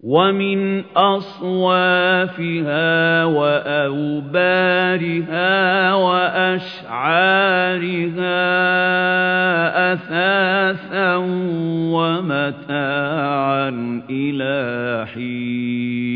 وَمِنْ أَصْوَافِهَا وَأَوْبَارِهَا وَأَشْعَارِهَا أَثَاثًا وَمَتَاعًا إِلَىٰ حِينٍ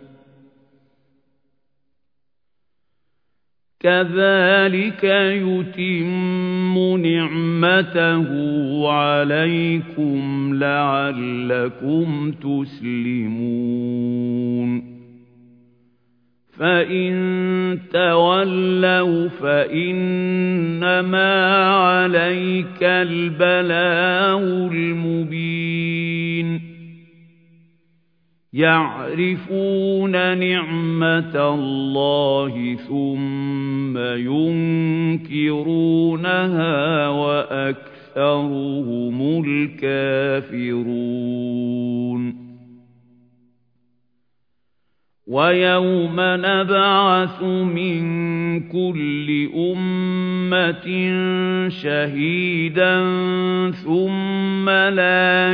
كَذَٰلِكَ يُتِمُّ نِعْمَتَهُ عَلَيْكُمْ لَعَلَّكُمْ تُسْلِمُونَ. فَإِن تَوَلَّوْا فَإِنَّمَا عَلَيْكَ الْبَلَاغُ الْمُبِينُ. يَعْرِفُونَ نِعْمَتَ اللَّهِ ثُمَّ يُنكِرُونَهَا وَأَكْثَرُهُمُ الْكَافِرُونَ. وَيَوْمَ نَبْعَثُ مِن كُلِّ أُمَّةٍ شَهِيدًا ثُمَّ لَا